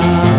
final.